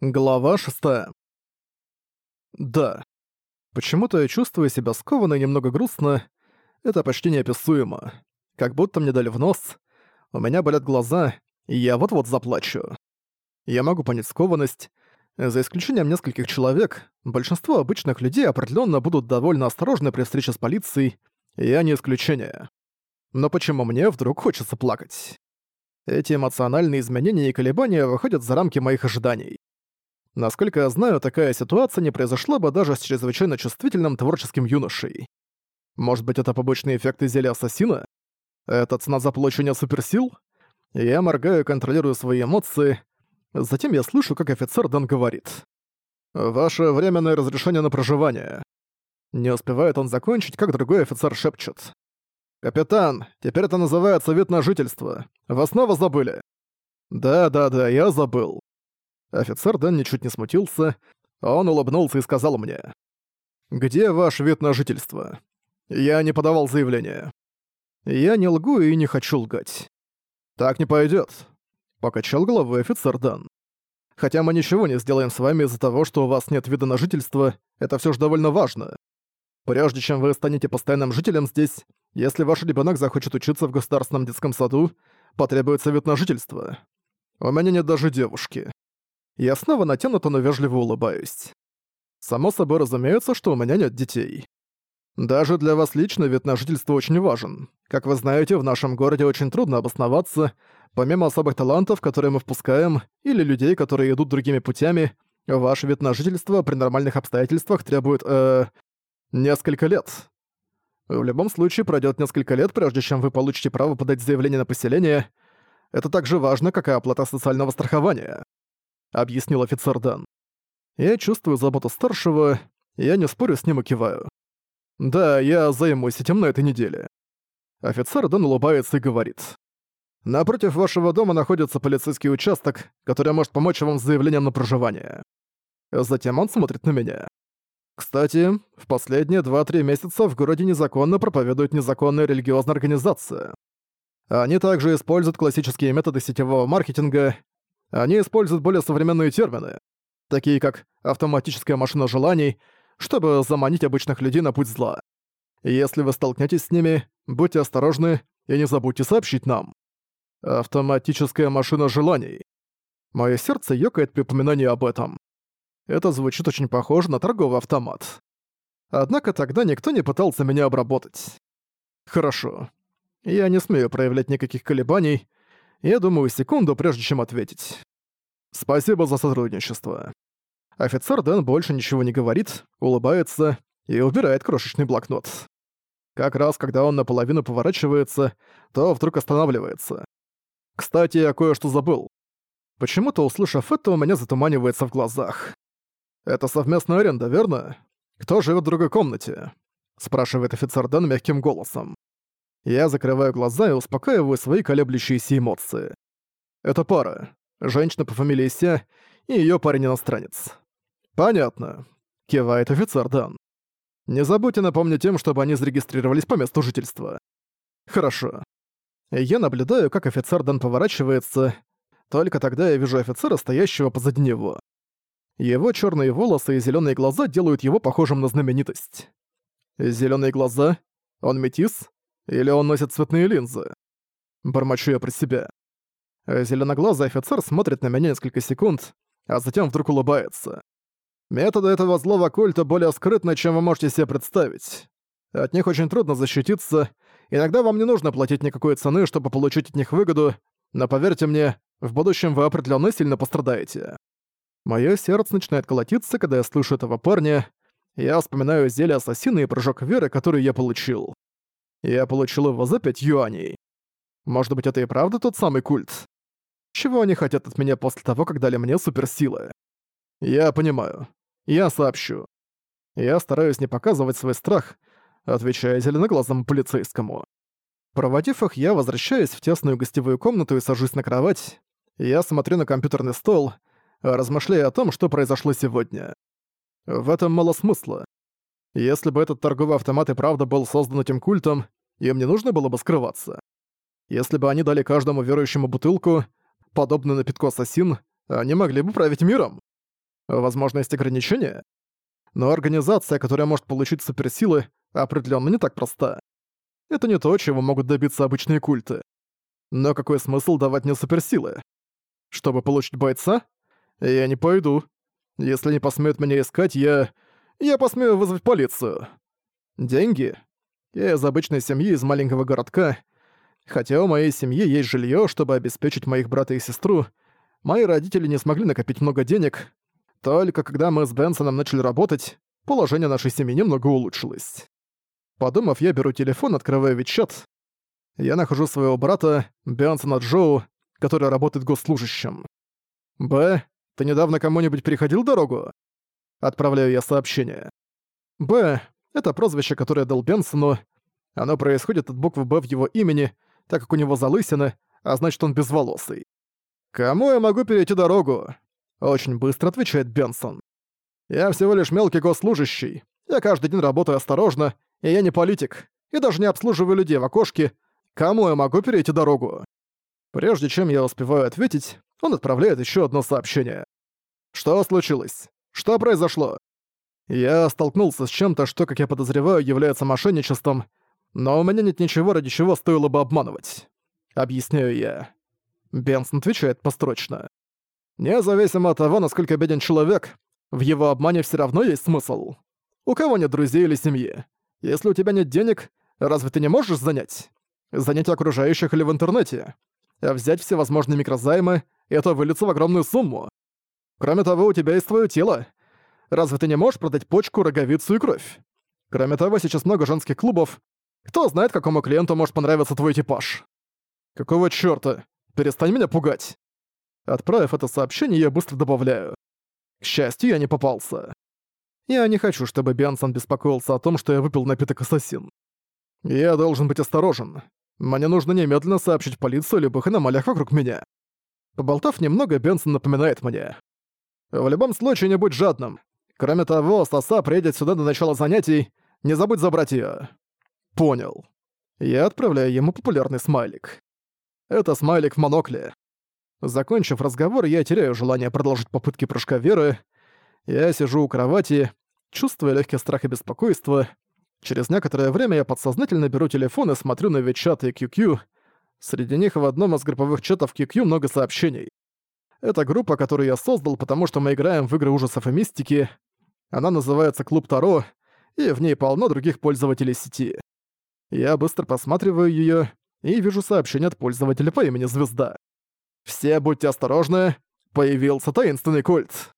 Глава 6. Да. Почему-то я чувствую себя скованно и немного грустно. Это почти неописуемо. Как будто мне дали в нос. У меня болят глаза, и я вот-вот заплачу. Я могу понять скованность. За исключением нескольких человек, большинство обычных людей определенно будут довольно осторожны при встрече с полицией, я не исключение. Но почему мне вдруг хочется плакать? Эти эмоциональные изменения и колебания выходят за рамки моих ожиданий. Насколько я знаю, такая ситуация не произошла бы даже с чрезвычайно чувствительным творческим юношей. Может быть, это побочный эффект зелья ассасина? Это цена за получение суперсил? Я моргаю контролирую свои эмоции. Затем я слышу, как офицер Дан говорит. «Ваше временное разрешение на проживание». Не успевает он закончить, как другой офицер шепчет. «Капитан, теперь это называется вид на жительство. Вы снова забыли?» «Да-да-да, я забыл. Офицер Дэн ничуть не смутился, он улыбнулся и сказал мне. «Где ваш вид на жительство?» «Я не подавал заявление». «Я не лгу и не хочу лгать». «Так не пойдет. покачал головой офицер Дэн. «Хотя мы ничего не сделаем с вами из-за того, что у вас нет вида на жительство, это все же довольно важно. Прежде чем вы станете постоянным жителем здесь, если ваш ребенок захочет учиться в государственном детском саду, потребуется вид на жительство. У меня нет даже девушки. Я снова натянуто, но вежливо улыбаюсь. Само собой разумеется, что у меня нет детей. Даже для вас лично вид на жительство очень важен. Как вы знаете, в нашем городе очень трудно обосноваться, помимо особых талантов, которые мы впускаем, или людей, которые идут другими путями, ваш вид на жительство при нормальных обстоятельствах требует, э, несколько лет. В любом случае пройдет несколько лет, прежде чем вы получите право подать заявление на поселение. Это так же важно, как и оплата социального страхования. — объяснил офицер Дан. «Я чувствую заботу старшего, я не спорю с ним и киваю. Да, я займусь этим на этой неделе». Офицер Дан улыбается и говорит. «Напротив вашего дома находится полицейский участок, который может помочь вам с заявлением на проживание». Затем он смотрит на меня. Кстати, в последние 2-3 месяца в городе незаконно проповедует незаконная религиозная организация. Они также используют классические методы сетевого маркетинга, они используют более современные термины, такие как «автоматическая машина желаний», чтобы заманить обычных людей на путь зла. Если вы столкнетесь с ними, будьте осторожны и не забудьте сообщить нам. Автоматическая машина желаний. Моё сердце ёкает при упоминании об этом. Это звучит очень похоже на торговый автомат. Однако тогда никто не пытался меня обработать. Хорошо. Я не смею проявлять никаких колебаний, я думаю секунду, прежде чем ответить. Спасибо за сотрудничество. Офицер Дэн больше ничего не говорит, улыбается и убирает крошечный блокнот. Как раз когда он наполовину поворачивается, то вдруг останавливается. Кстати, я кое-что забыл. Почему-то, услышав это, у меня затуманивается в глазах. «Это совместная аренда, верно? Кто живет в другой комнате?» спрашивает офицер Дэн мягким голосом. Я закрываю глаза и успокаиваю свои колеблющиеся эмоции. Это пара. Женщина по фамилии Ся и её парень-иностранец. «Понятно», — кивает офицер Дан. «Не забудьте напомнить им, чтобы они зарегистрировались по месту жительства». «Хорошо». Я наблюдаю, как офицер Дан поворачивается. Только тогда я вижу офицера, стоящего позади него. Его чёрные волосы и зелёные глаза делают его похожим на знаменитость. Зелёные глаза? Он метис? Или он носит цветные линзы? Бормочу я про себя. Зеленоглазый офицер смотрит на меня несколько секунд, а затем вдруг улыбается. Методы этого злого культа более скрытны, чем вы можете себе представить. От них очень трудно защититься, иногда вам не нужно платить никакой цены, чтобы получить от них выгоду, но поверьте мне, в будущем вы определенно сильно пострадаете. Моё сердце начинает колотиться, когда я слышу этого парня. Я вспоминаю зелье ассасина и прыжок веры, который я получил. Я получил его за 5 юаней. Может быть, это и правда тот самый культ? Чего они хотят от меня после того, как дали мне суперсилы? Я понимаю. Я сообщу. Я стараюсь не показывать свой страх, отвечая зеленоглазому полицейскому. Проводив их, я возвращаюсь в тесную гостевую комнату и сажусь на кровать. Я смотрю на компьютерный стол, размышляя о том, что произошло сегодня. В этом мало смысла. Если бы этот торговый автомат и правда был создан этим культом, им не нужно было бы скрываться. Если бы они дали каждому верующему бутылку, подобную напитку ассасин, они могли бы править миром. Возможно, есть ограничения? Но организация, которая может получить суперсилы, определенно не так проста. Это не то, чего могут добиться обычные культы. Но какой смысл давать мне суперсилы? Чтобы получить бойца? Я не пойду. Если не посмеют меня искать, я... Я посмею вызвать полицию. Деньги? Я из обычной семьи из маленького городка. Хотя у моей семьи есть жилье, чтобы обеспечить моих брата и сестру, мои родители не смогли накопить много денег. Только когда мы с Бенсоном начали работать, положение нашей семьи немного улучшилось. Подумав, я беру телефон, открываю Вичат. Я нахожу своего брата, Бенсона Джоу, который работает госслужащим. «Б, ты недавно кому-нибудь переходил дорогу?» Отправляю я сообщение. «Б, это прозвище, которое дал Бенсону. Оно происходит от буквы «Б» в его имени, так как у него залысина, а значит он безволосый. «Кому я могу перейти дорогу?» Очень быстро отвечает Бенсон. «Я всего лишь мелкий госслужащий. Я каждый день работаю осторожно, и я не политик, и даже не обслуживаю людей в окошке. Кому я могу перейти дорогу?» Прежде чем я успеваю ответить, он отправляет еще одно сообщение. «Что случилось? Что произошло?» Я столкнулся с чем-то, что, как я подозреваю, является мошенничеством, но у меня нет ничего, ради чего стоило бы обманывать. Объясняю я. Бенсон отвечает построчно. Независимо от того, насколько беден человек, в его обмане все равно есть смысл. У кого нет друзей или семьи? Если у тебя нет денег, разве ты не можешь занять? Занять окружающих или в интернете? А взять все возможные микрозаймы — это выльется в огромную сумму. Кроме того, у тебя есть твое тело, Разве ты не можешь продать почку, роговицу и кровь? Кроме того, сейчас много женских клубов. Кто знает, какому клиенту может понравиться твой типаж? Какого чёрта? Перестань меня пугать. Отправив это сообщение, я быстро добавляю. К счастью, я не попался. Я не хочу, чтобы Бенсон беспокоился о том, что я выпил напиток ассасин. Я должен быть осторожен. Мне нужно немедленно сообщить полицию о любых аномалиях вокруг меня. Поболтав немного, Бенсон напоминает мне. В любом случае, не будь жадным. Кроме того, Соса приедет сюда до начала занятий. Не забудь забрать её. Понял. Я отправляю ему популярный смайлик. Это смайлик в монокле. Закончив разговор, я теряю желание продолжить попытки прыжка веры. Я сижу у кровати, чувствуя легкий страх и беспокойство. Через некоторое время я подсознательно беру телефон и смотрю на Вичат и QQ. Среди них в одном из групповых чатов QQ много сообщений. Это группа, которую я создал, потому что мы играем в игры ужасов и мистики. Она называется «Клуб Таро», и в ней полно других пользователей сети. Я быстро посматриваю её и вижу сообщение от пользователя по имени Звезда. «Все будьте осторожны, появился таинственный культ».